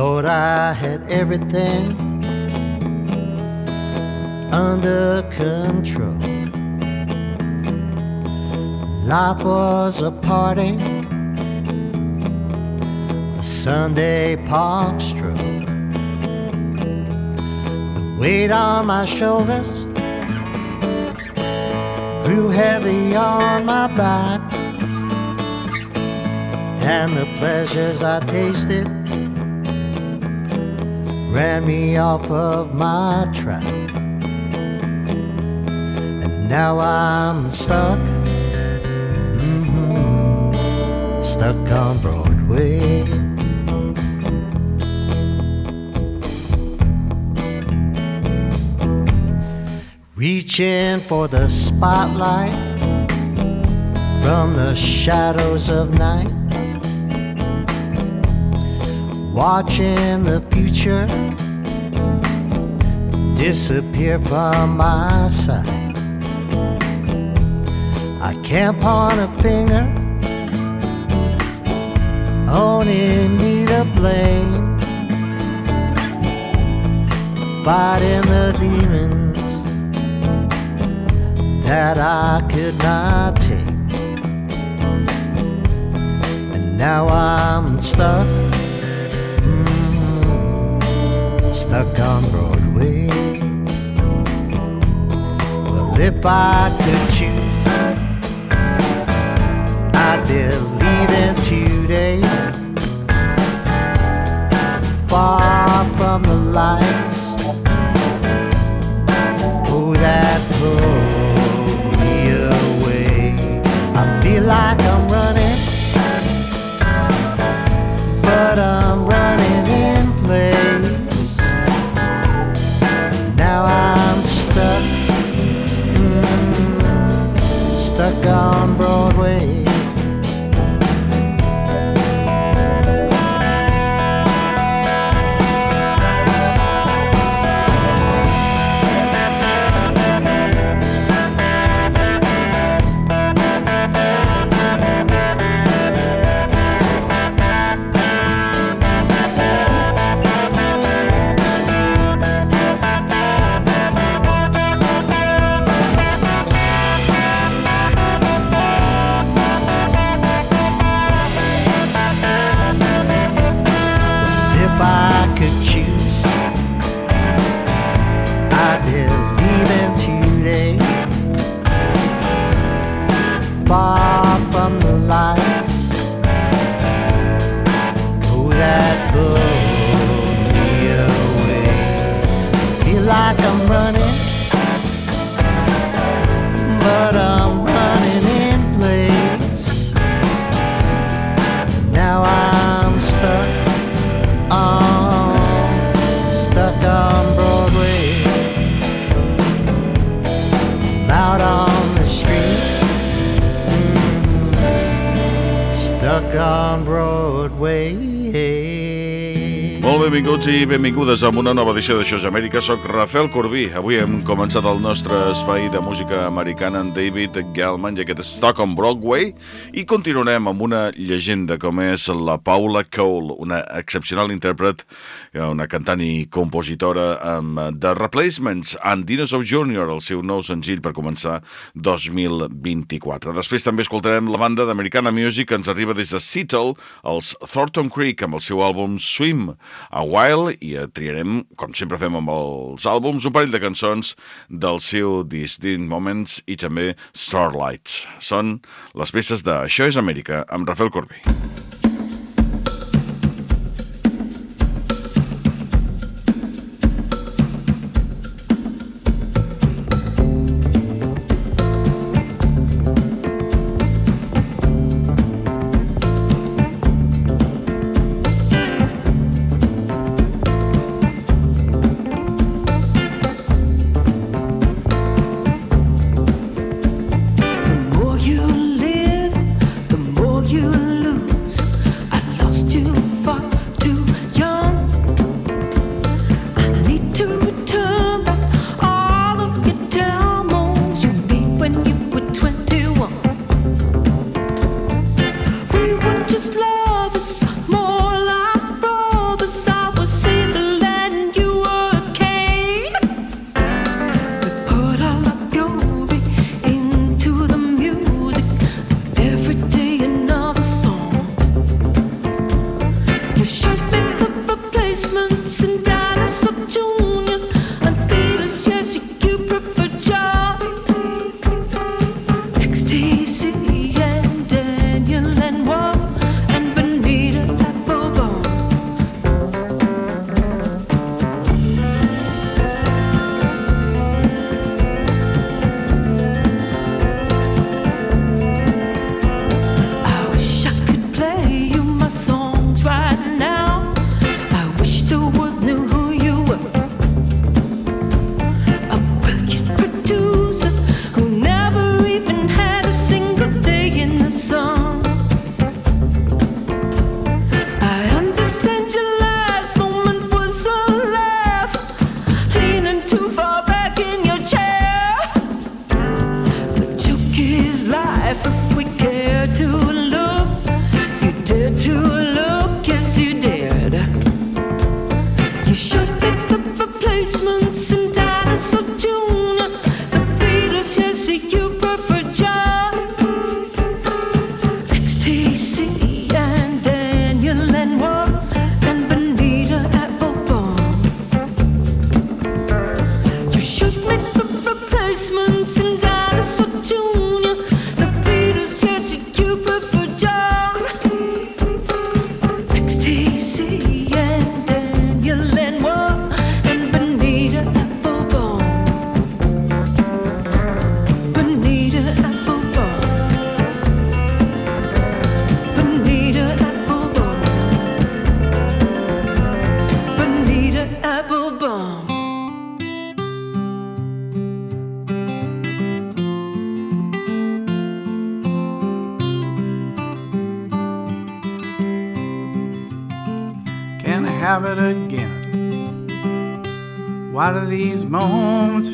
thought I had everything under control. Life was a party, a Sunday park stroll. The weight on my shoulders grew heavy on my back, and the pleasures I tasted ran me off of my track. And now I'm stuck, mm-hmm, stuck on Broadway. Reaching for the spotlight from the shadows of night watching the future disappear from my sight. I can't point a finger, only me to blame. Fighting the demons that I could not take. And now I'm stuck stuck on Broadway. Well, if I could choose, I'd be i benvingudes a una nova edició d'Això és Amèrica. Soc Rafael Corbí. Avui hem començat el nostre espai de música americana amb David Gellman i aquest Stock on Broadway i continuarem amb una llegenda com és la Paula Cole, una excepcional intèrpret, una cantant i compositora amb The Replacements and Dinosaur Jr., el seu nou senzill per començar 2024. Després també escoltarem la banda d'Americana Music que ens arriba des de Seattle, els Thornton Creek, amb el seu àlbum Swim, a While i triarem, com sempre fem amb els àlbums, un parell de cançons del seu Distinct Moments i també Starlights. Són les peces de és Amèrica amb Rafael Corbí.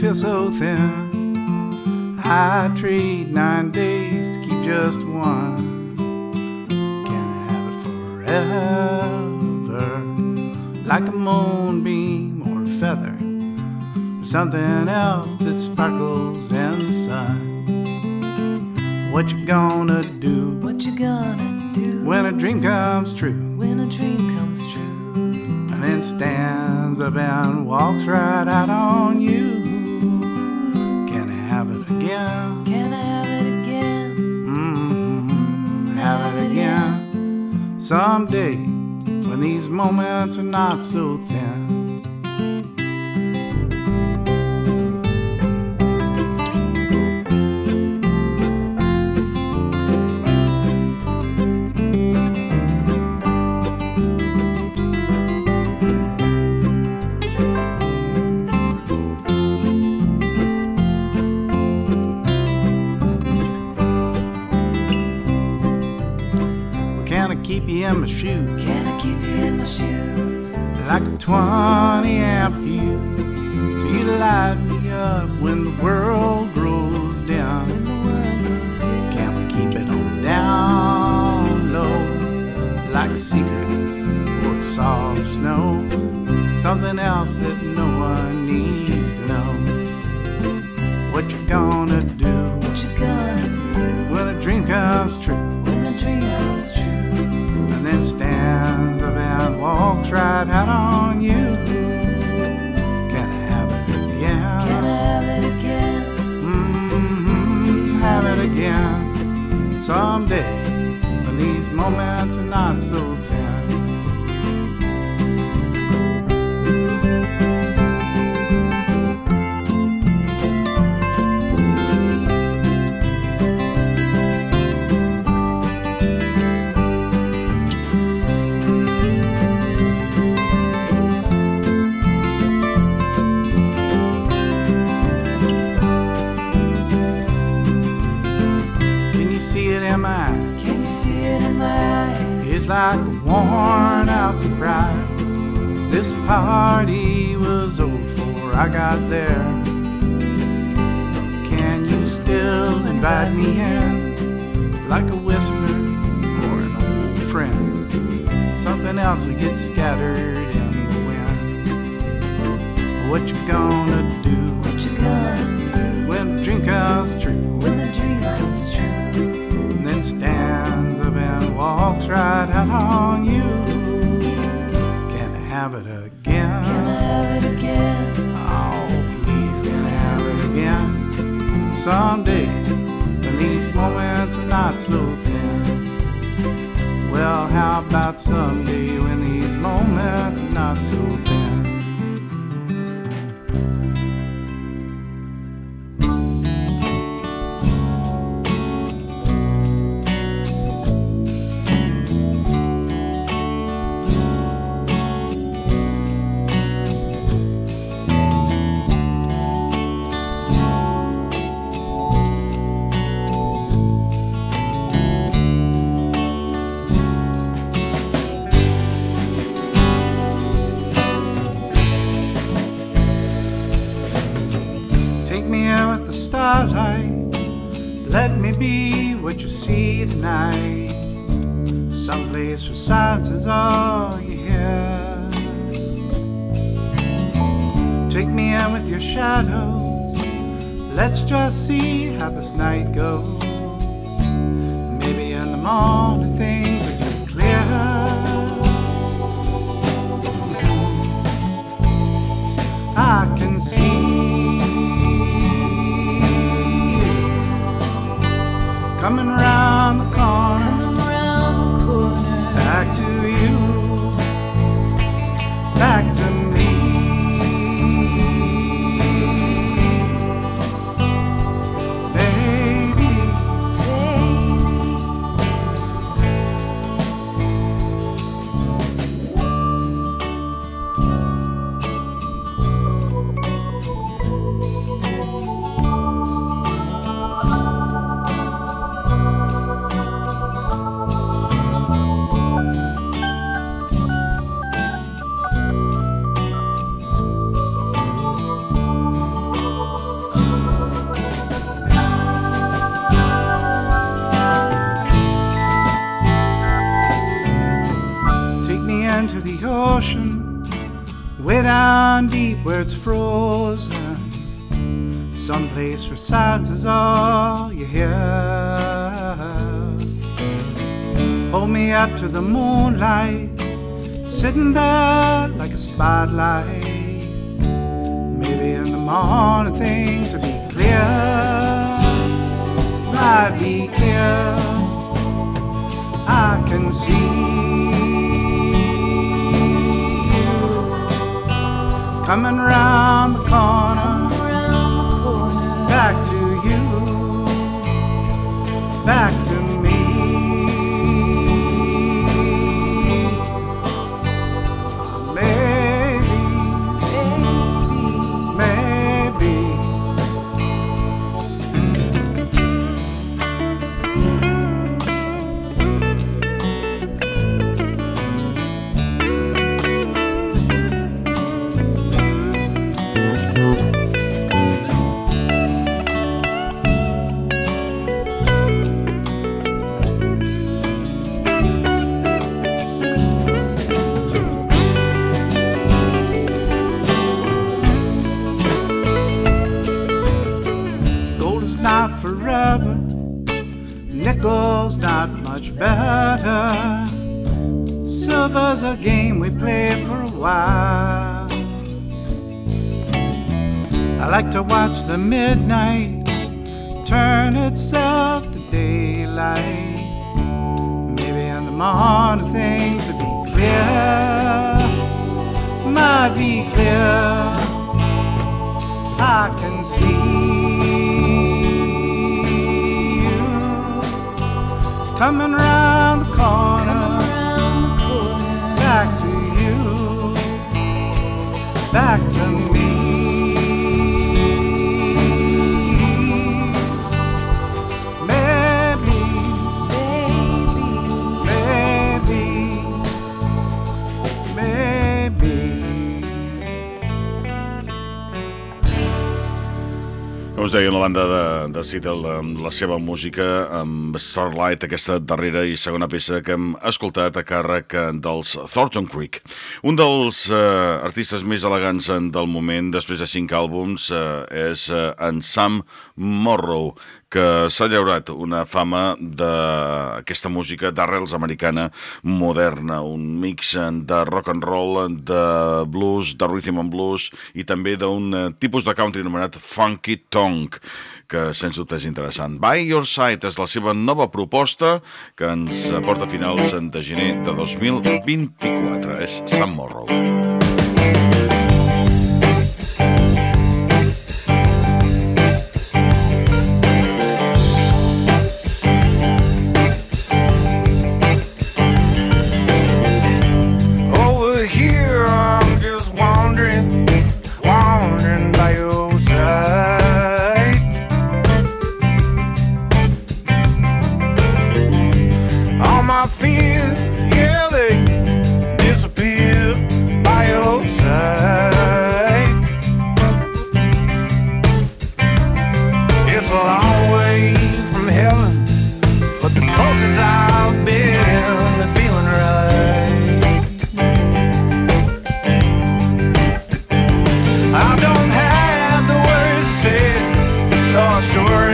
Feel so thin. I trade nine days to keep just one. Can I have it forever? Like a moonbeam or a feather, or something else that sparkles in the sun. What you gonna do? What you gonna do when a dream comes true? When a dream comes true, and stands up and walks right out on you Can I have it again? Can I have it again? Mm-hmm. Have, have it again. Someday, when these moments are not so thin. In my shoes? Can I keep you in my shoes? Like a 20 amp fuse. So you light me up when the world grows down. When the world grows down. Can we keep it on down low? Like a secret or soft snow. Something else that no one needs to know. What you gonna right out on you. Can I have it again? Can I have it again? Mm-hmm, have it again. Someday, when these moments are not so thin. Like a worn out surprise. This party was over before I got there. Can you still invite me in? Like a whisper or an old friend. Something else that gets scattered in the wind. What you gonna do? What you gonna do? When the dream comes true. When the dream comes true. Walks right out on you. Can I have it again? Can I have it again? Oh, please, can I have it again? Someday, when these moments are not so thin. Well, how about someday when these moments are not so thin? Someplace where silence is all you hear. Take me in with your shadows. Let's just see how this night goes. Maybe in the morning things it's frozen. Someplace where silence is all you hear. Hold me up to the moonlight, sitting there like a spotlight. Maybe in the morning things will be clear, might be clear. I can see coming round the corner, Around the corner. back to you, back Silver's a game we played for a while. I like to watch the midnight turn itself to daylight. Maybe in the morning things will be clear, might be clear. I can see you coming round the corner, back to me. Deia, la banda de, de Seattle amb la seva música, amb Starlight, aquesta darrera i segona peça que hem escoltat a càrrec eh, dels Thornton Creek. Un dels eh, artistes més elegants eh, del moment, després de cinc àlbums, eh, és eh, en Sam Morrow, que s'ha llaurat una fama d'aquesta música d'arrels americana moderna, un mix de rock and roll, de blues, de rhythm and blues i també d'un eh, tipus de country anomenat funky tonk, que sens dubte és interessant. By Your Side és la seva nova proposta que ens porta a finals de gener de 2024. És Sam Morrow. offshore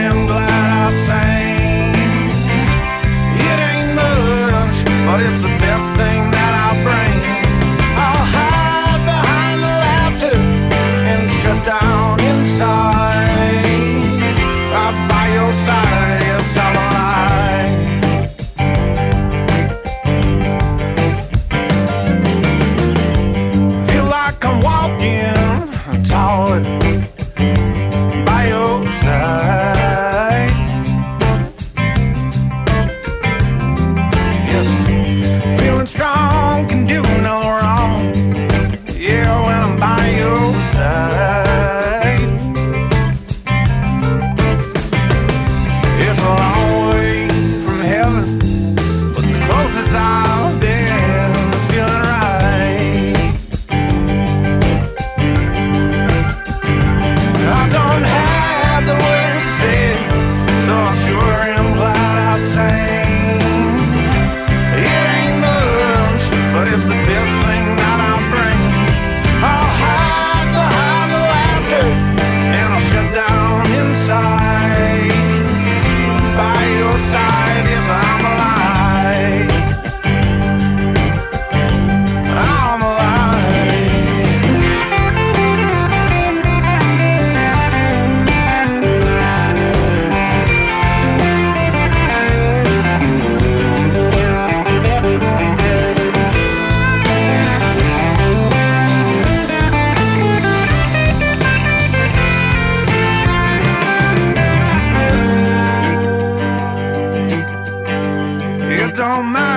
on my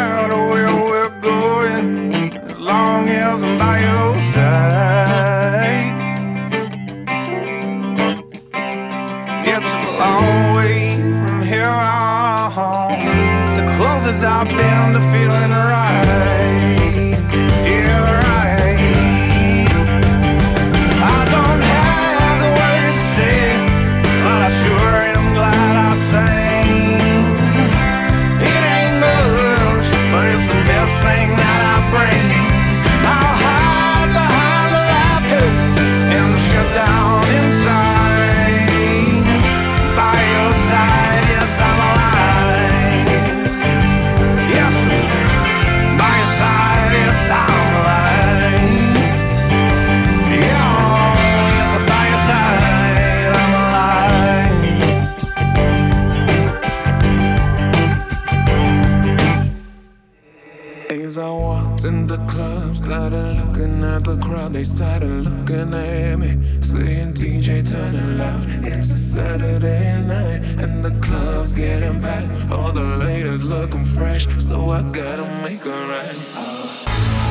getting back. All the ladies looking fresh, so I gotta make a right.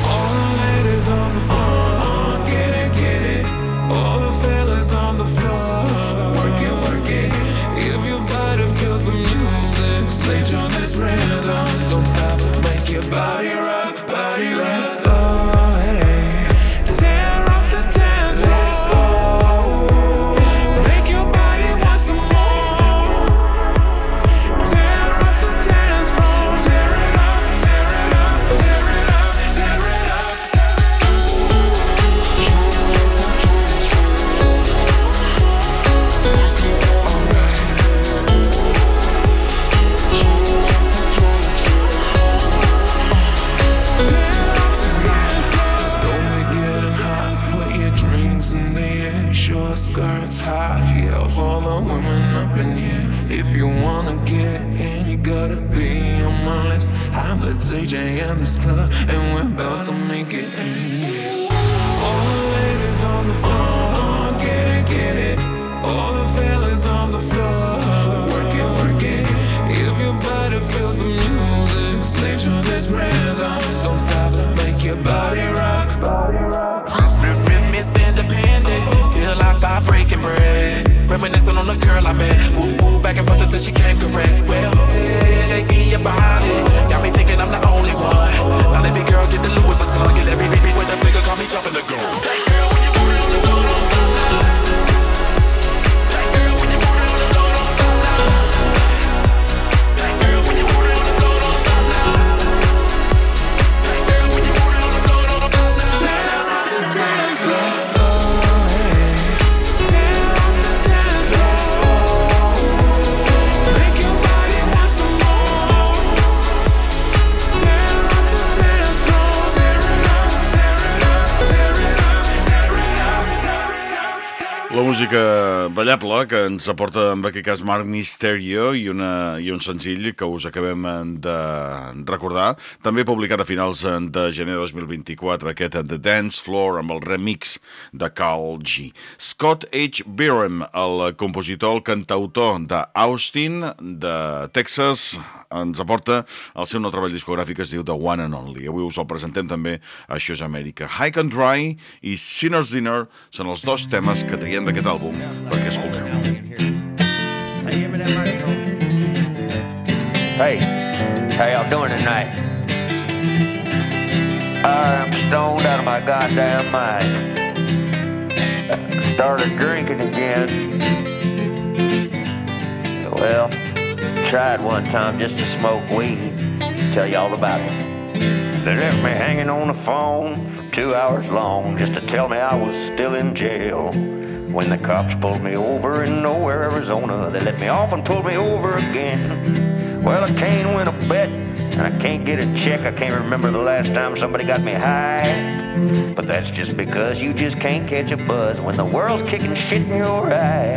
All the ladies on the phone. ens aporta en aquest cas Marc Misterio i, una, i un senzill que us acabem eh, de recordar, també publicat a finals eh, de gener 2024, aquest eh, The Dance Floor amb el remix de Carl G. Scott H. Byram, el compositor, el cantautor d'Austin, de Texas, ens aporta el seu nou treball discogràfic que es diu The One and Only. Avui us el presentem també a Això és Amèrica. High and Dry i Sinner's Dinner són els dos temes que triem d'aquest àlbum perquè escolteu. Hey, how y'all doing tonight? I'm stoned out of my goddamn mind. Started drinking again. Well, tried one time just to smoke weed. Tell you all about it. They left me hanging on the phone for two hours long just to tell me I was still in jail. When the cops pulled me over in nowhere, Arizona, they let me off and pulled me over again. Well, I can't win a bet, and I can't get a check. I can't remember the last time somebody got me high. But that's just because you just can't catch a buzz when the world's kicking shit in your eye.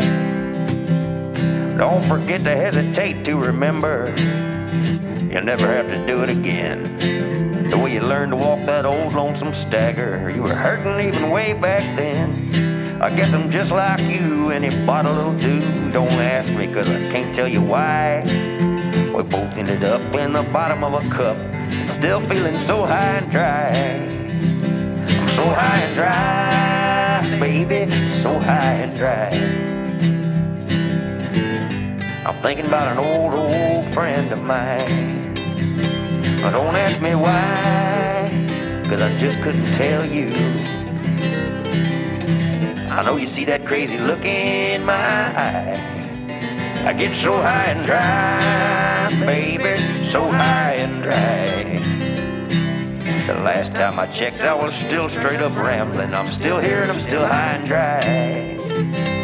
Don't forget to hesitate to remember. You'll never have to do it again. The way you learned to walk that old lonesome stagger, you were hurting even way back then. I guess I'm just like you, any bottle will do. Don't ask me, cause I can't tell you why. We both ended up in the bottom of a cup, still feeling so high and dry. I'm so high and dry, baby, so high and dry. I'm thinking about an old, old friend of mine. But don't ask me why, cause I just couldn't tell you. I know you see that crazy look in my eye. I get so high and dry, baby, so high and dry. The last time I checked, I was still straight up rambling. I'm still here and I'm still high and dry.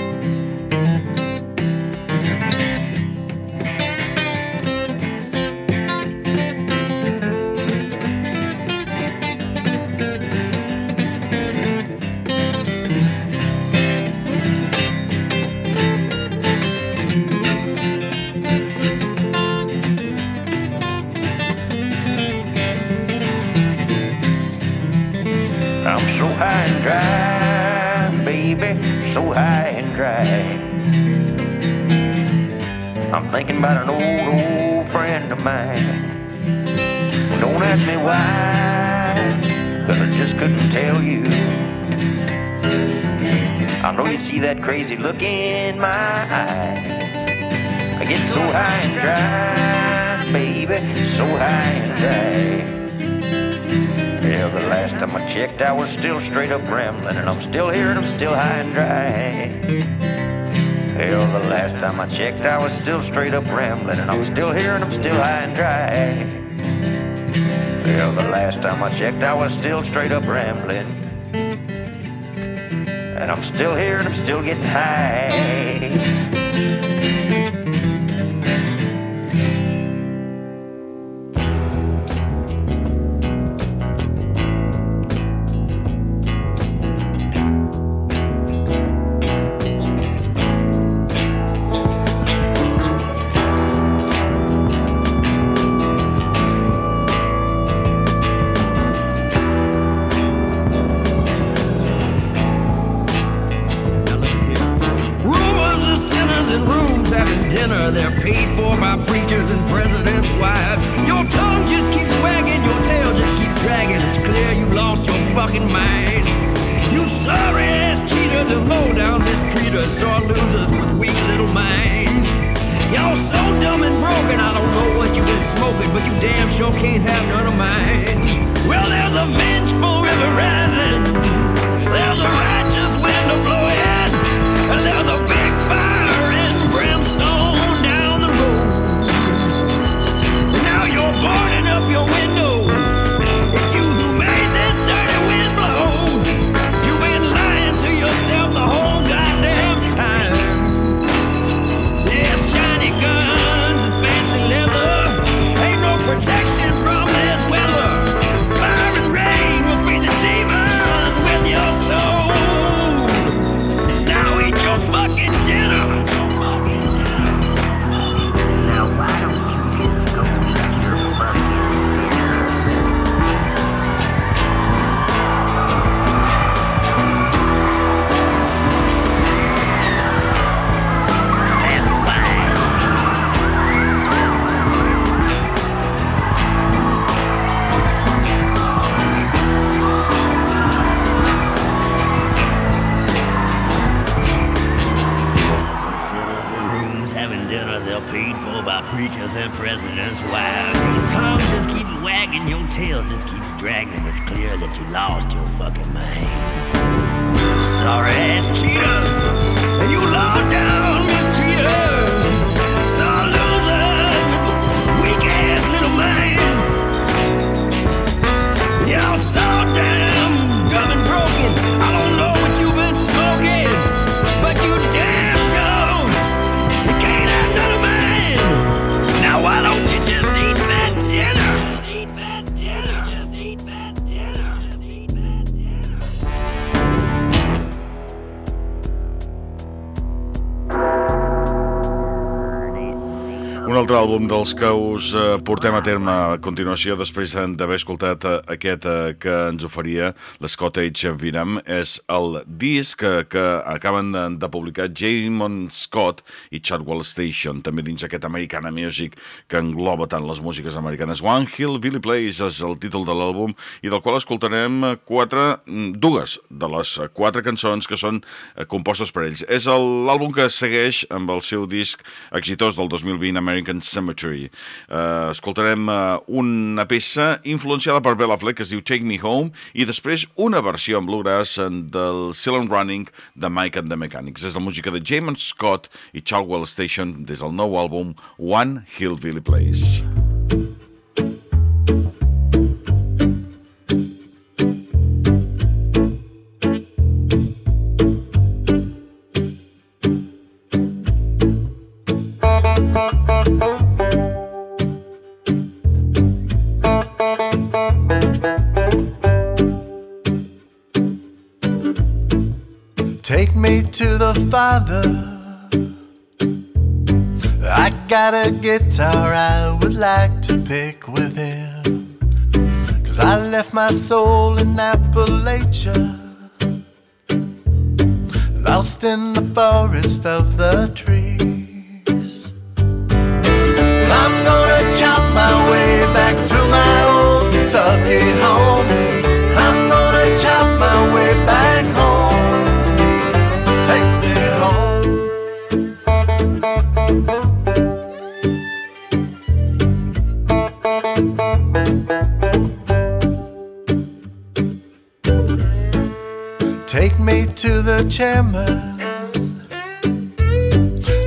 That crazy look in my eye. I get so high and dry, baby, so high and dry. Yeah, the last time I checked, I was still straight up rambling, and I'm still here and I'm still high and dry. Hell, the last time I checked, I was still straight up rambling, and I'm still here and I'm still high and dry. Hell, the last time I checked, I was still straight up rambling, and I'm still here and I'm still getting high. Ass cheaters and low down mistreaters, sore losers with weak little minds. Y'all so dumb and broken, I don't know what you've been smoking, but you damn sure can't have none of mine. Well, there's a vengeful river rising. There's a by and presidents' wives. Your tongue just keeps wagging, your tail just keeps dragging. It's clear that you lost your fucking mind. Sorry ass cheaters, àlbum dels que us eh, portem a terme a continuació, després d'haver escoltat eh, aquest eh, que ens oferia l'Scottish Vinam, és el disc que, acaben de, publicar Jamon Scott i Chartwell Station, també dins aquest Americana Music que engloba tant les músiques americanes. One Hill Billy Place és el títol de l'àlbum i del qual escoltarem quatre, mm, dues de les quatre cançons que són compostes per ells. És l'àlbum que segueix amb el seu disc exitós del 2020, American Cemetery. Uh, escoltarem uh, una peça influenciada per Bella Fleck que es diu Take Me Home i després una versió en bluegrass en del Silent Running de Mike and the Mechanics. És la música de James Scott i Chartwell Station des del nou àlbum One Hillbilly Place. To the Father. I got a guitar I would like to pick with him. Cause I left my soul in Appalachia. Lost in the forest of the trees. I'm gonna chop my way back to my old Kentucky home. To the chairman.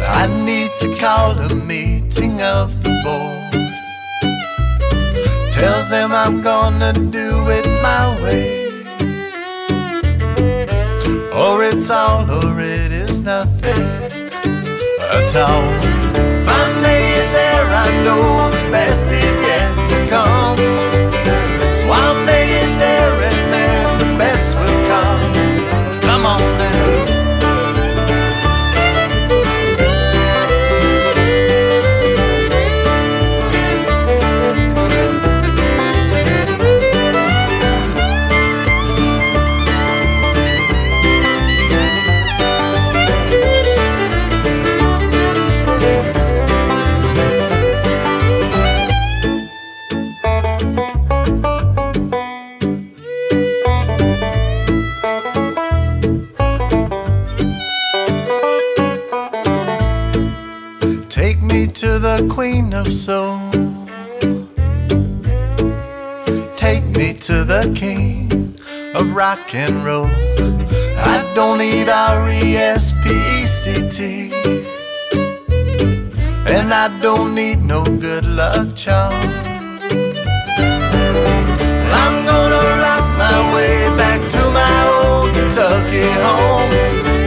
I need to call a meeting of the board. Tell them I'm gonna do it my way. Or it's all or it is nothing at all. If I make it there, I know the best is yet to come. To the King of Rock and Roll. I don't need R E S P E C T. And I don't need no good luck charm. I'm gonna rock my way back to my old Kentucky home.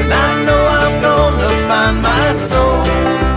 And I know I'm gonna find my soul.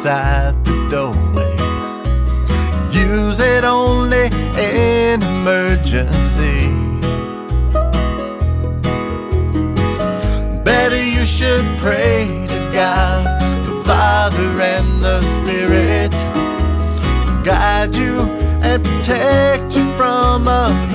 inside the doorway. Use it only in emergency. Better you should pray to God, the Father and the Spirit, guide you and protect you from a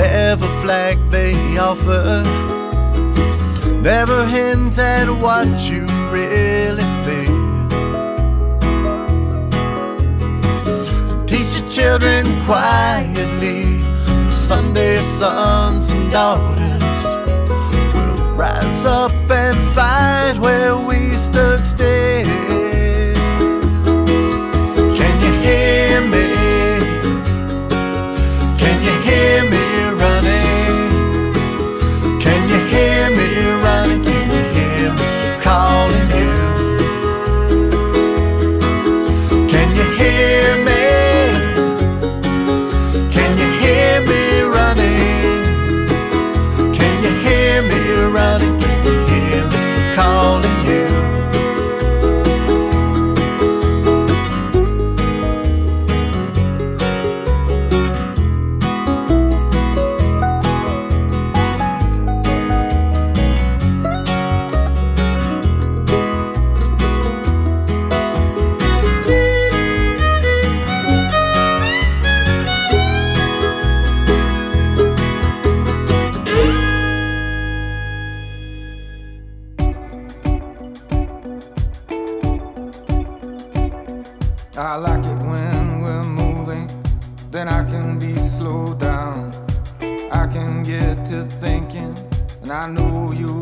whatever flag they offer. Never hint at what you really feel. Teach your children quietly. The Sunday sons and daughters will rise up and fight where we stood still. and I knew you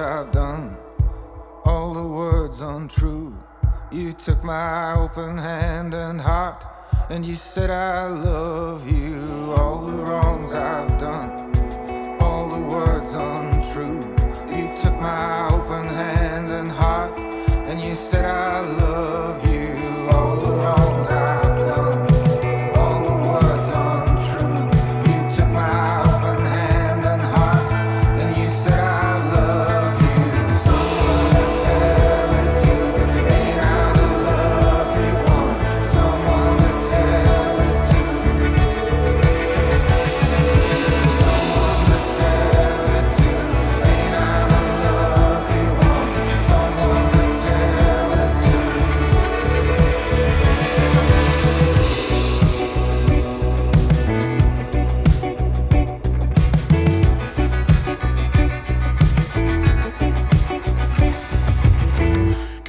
I've done, all the words untrue. You took my open hand and heart, and you said, I love you. All the wrongs I've done, all the words untrue. You took my open hand and heart, and you said, I love you.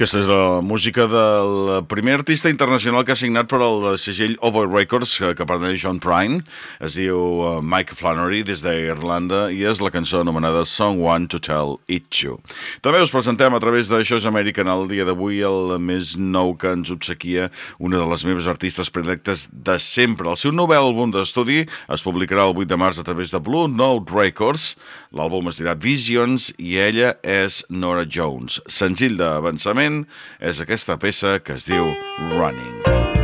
Aquesta és la música del primer artista internacional que ha signat per al segell Over Records, que, que a John Prine. Es diu uh, Mike Flannery, des d'Irlanda, i és la cançó anomenada Someone to Tell It To. També us presentem a través d'Això és American el dia d'avui el més nou que ens obsequia una de les meves artistes predilectes de sempre. El seu nou àlbum d'estudi es publicarà el 8 de març a través de Blue Note Records. L'àlbum es dirà Visions i ella és Nora Jones. Senzill d'avançament és aquesta peça que es diu Running. From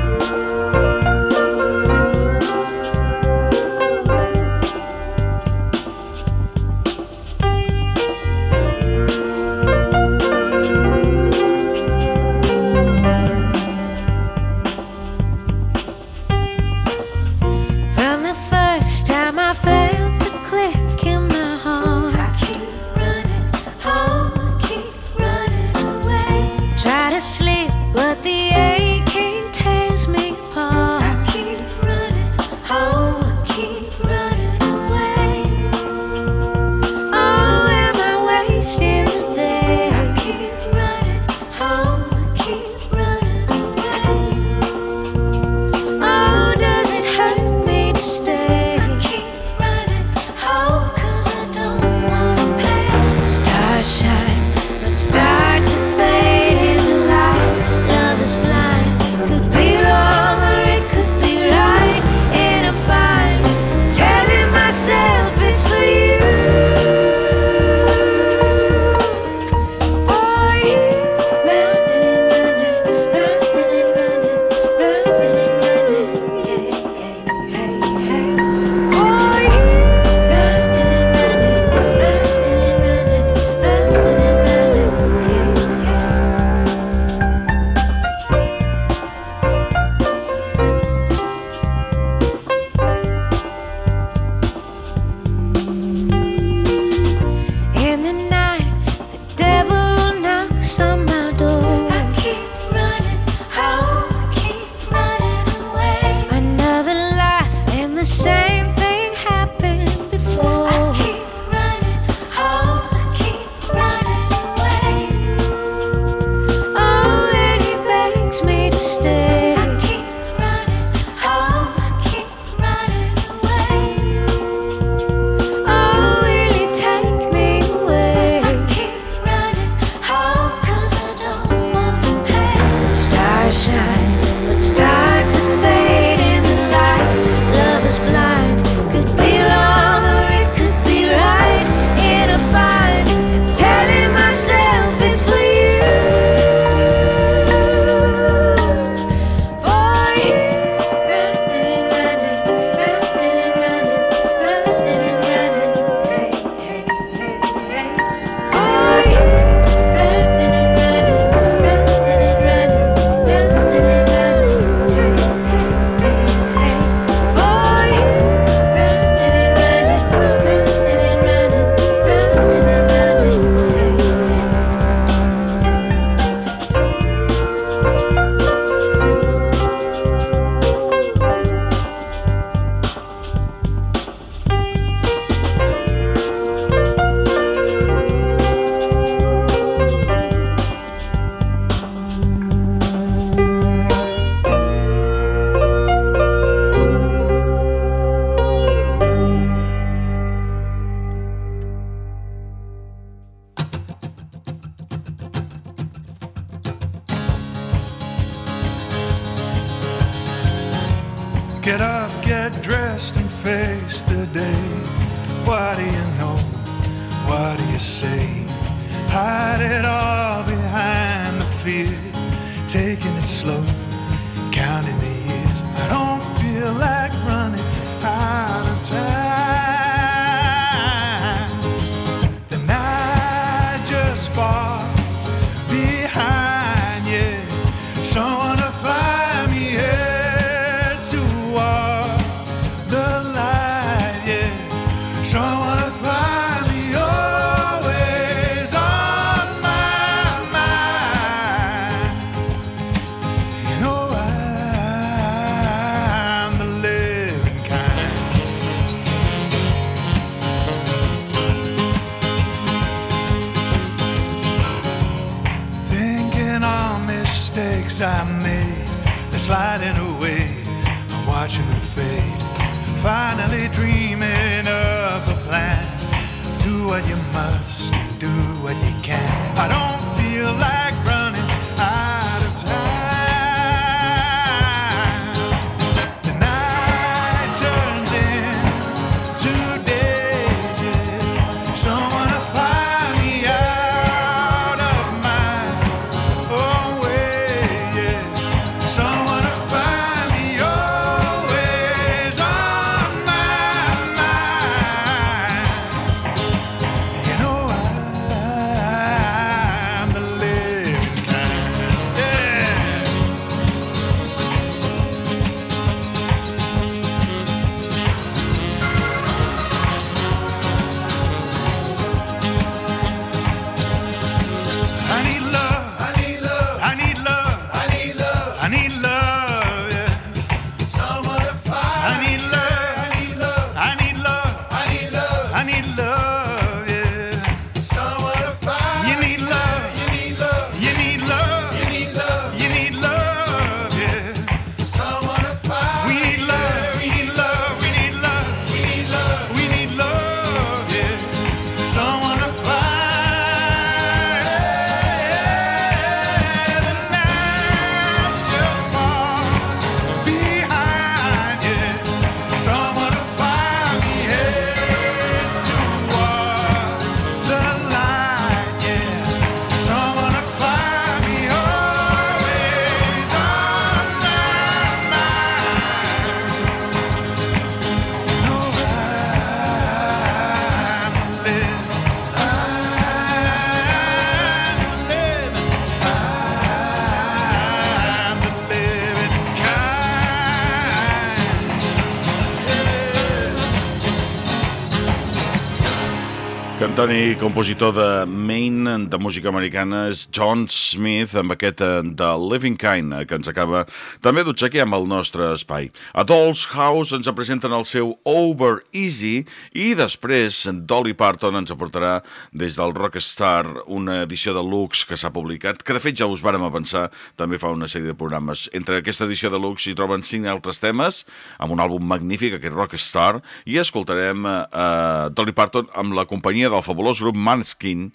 Antoni, compositor de Main de música americana és John Smith amb aquest eh, de Living Kind eh, que ens acaba també d'utxequer amb el nostre espai. A Dolls House ens presenten el seu Over Easy i després Dolly Parton ens aportarà des del Rockstar una edició de Lux que s'ha publicat, que de fet ja us vàrem avançar també fa una sèrie de programes. Entre aquesta edició de Lux hi troben cinc altres temes amb un àlbum magnífic, aquest Rockstar, i escoltarem eh, eh Dolly Parton amb la companyia del fabulós grup Manskin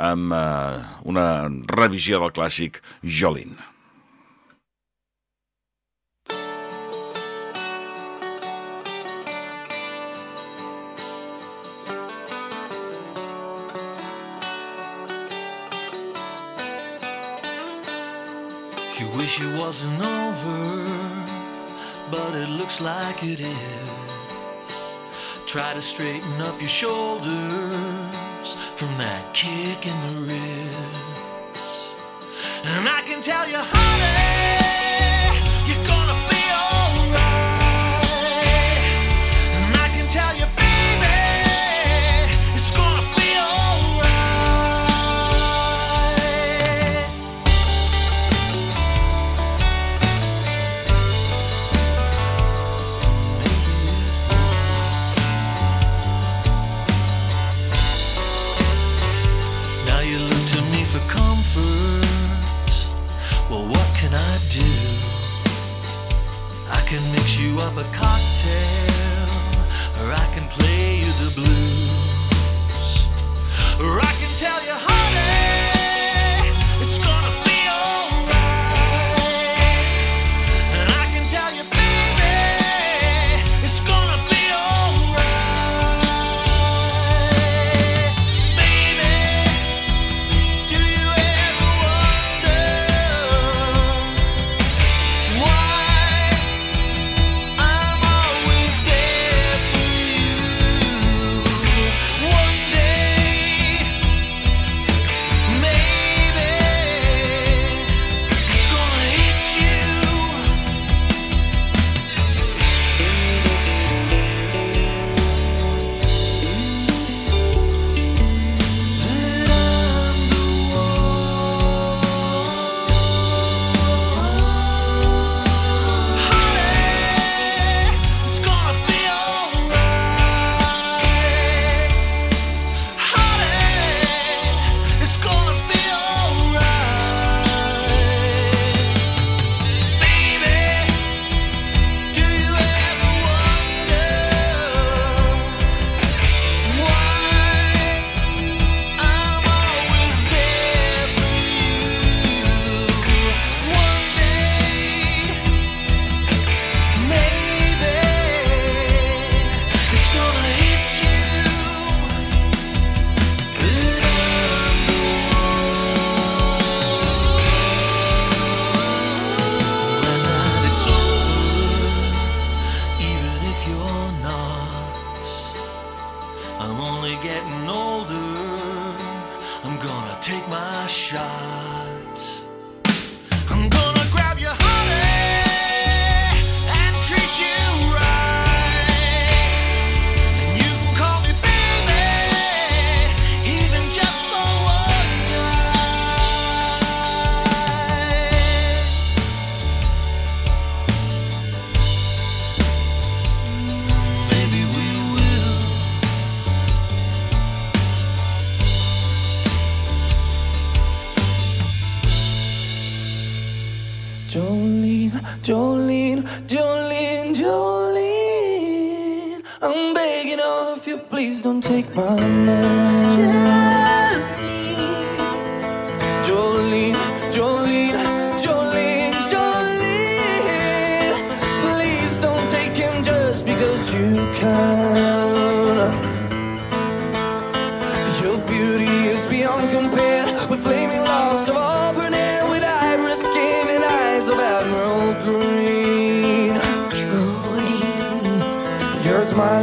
amb amb eh, una revisió del clàssic Jolene. You wish it wasn't over, but it looks like it is. Try to straighten up your shoulders lips from that kick in the ribs. And I can tell you, honey, you're going.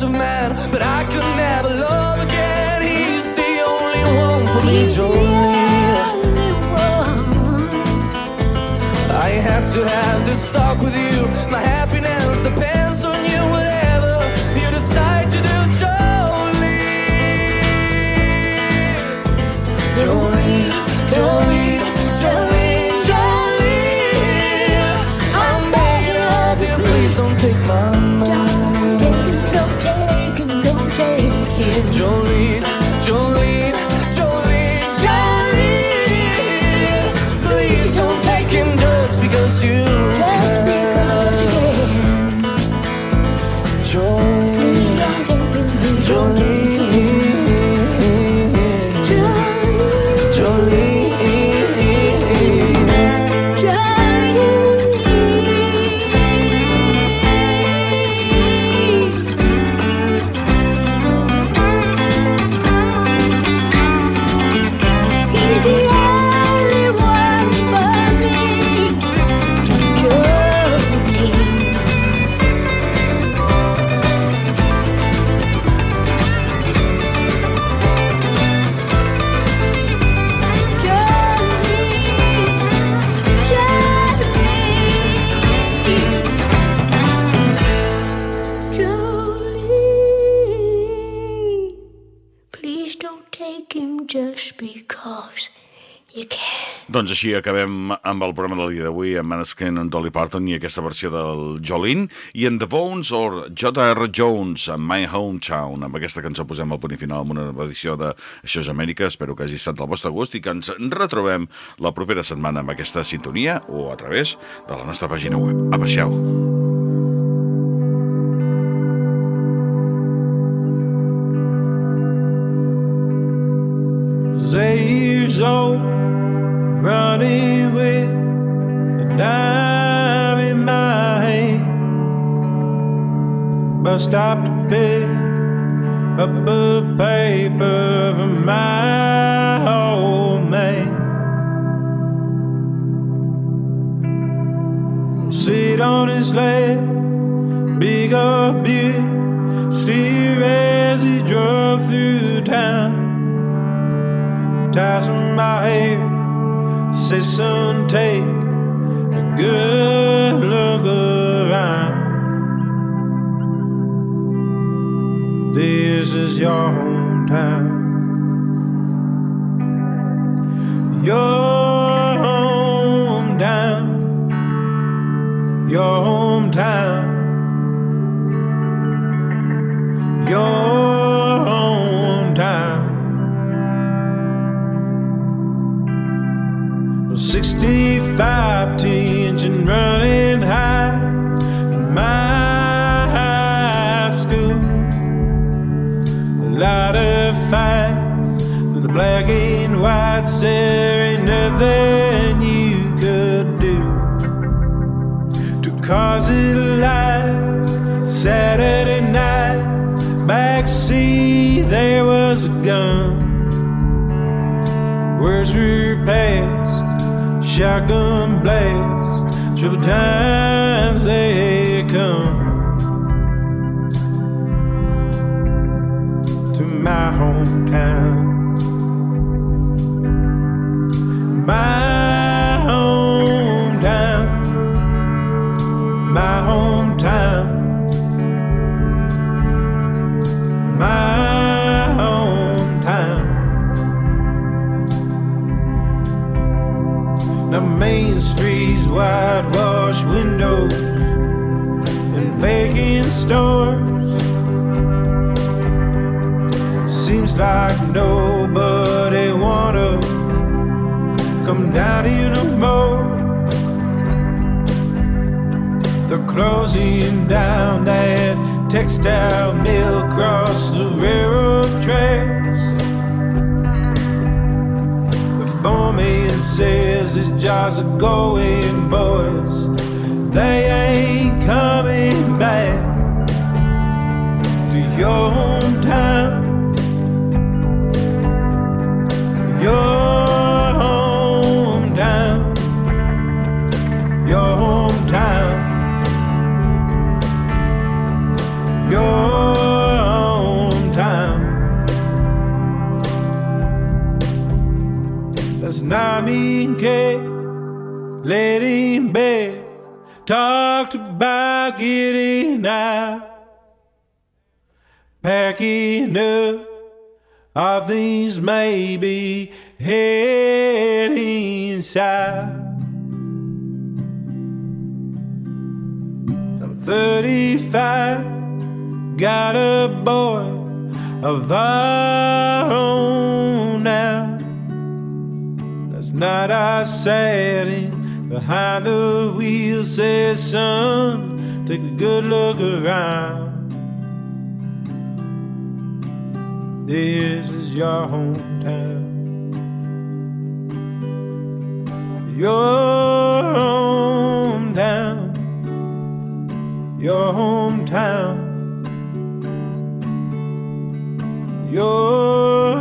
your of man, but I could never love again. He's the only one for me, Jolene. I had to have this talk with you. My happiness així acabem amb el programa del dia d'avui amb Maneskin, en Dolly Parton i aquesta versió del Jolene i en The Bones o J.R. Jones amb My Hometown amb aquesta cançó posem el punt final amb una edició de Això és Amèrica espero que hagi estat del vostre gust i que ens retrobem la propera setmana amb aquesta sintonia o a través de la nostra pàgina web. Eight years old, running with a dime in my hand. Bus stop to pick up a paper for my old man. Sit on his lap, big up beer, steer as he drove through town ties my hair. Say, son, take a good look around. This is your hometown. Your hometown, your hometown, your 65 teens and running high in my high school. A lot of fights with the black and white. There ain't nothing you could do to cause it alive. Saturday night, backseat, there was a gun. Words were passed, shotgun blast, trouble times they come. To my hometown. My hometown, my hometown, my Now Main Street's whitewashed windows and vacant stores. Seems like nobody wanna come down here no more. They're closing down that textile mill across the railroad tracks. The foreman says his jobs are going, boys. They ain't coming back to your hometown. Your Kate laid in bed. Talked about getting out, packing up. Our things may be heading south. I'm 35, got a boy of our own. Last night I sat in behind the wheel, said, son, take a good look around. This is your hometown. Your hometown. Your hometown. Your